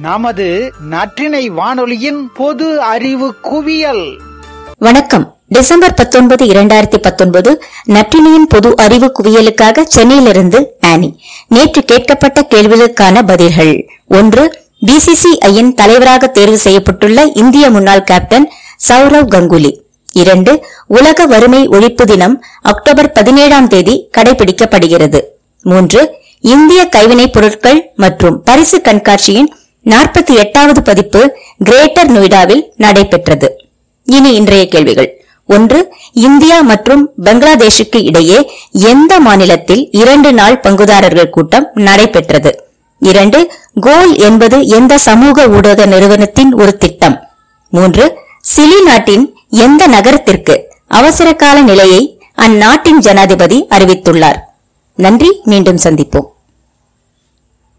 நமது நற்றினை வானொலியின் பொது அறிவு குவியல். வணக்கம். டிசம்பர் பத்தொன்பது இரண்டாயிரத்தி பத்தொன்பது நற்றினியின் பொது அறிவு குவியலுக்காக சென்னையிலிருந்து ஆனி. நேற்று கேட்கப்பட்ட கேள்விகளுக்கான பதில்கள். ஒன்று பிசிசிஐயின் தலைவராக தேர்வு செய்யப்பட்டுள்ள இந்திய முன்னாள் கேப்டன் சௌரவ் கங்குலி. இரண்டு உலக வறுமை ஒழிப்பு தினம் அக்டோபர் பதினேழாம் தேதி கடைபிடிக்கப்படுகிறது. மூன்று இந்திய கைவினைப் பொருட்கள் மற்றும் பரிசு கண்காட்சியின் நாற்பத்தி எட்டாவது பதிப்பு கிரேட்டர் நொய்டாவில் நடைபெற்றது. இனி இன்றைய கேள்விகள். ஒன்று இந்தியா மற்றும் பங்களாதேஷுக்கு இடையே எந்த மாநிலத்தில் இரண்டு நாள் பங்குதாரர்கள் கூட்டம் நடைபெற்றது? இரண்டு கோல் என்பது எந்த சமூக ஊடக நிறுவனத்தின் ஒரு திட்டம்? மூன்று சிலி நாட்டின் எந்த நகரத்திற்கு அவசரகால நிலையை அந்நாட்டின் ஜனாதிபதி அறிவித்துள்ளார்? நன்றி மீண்டும் சந்திப்போம்.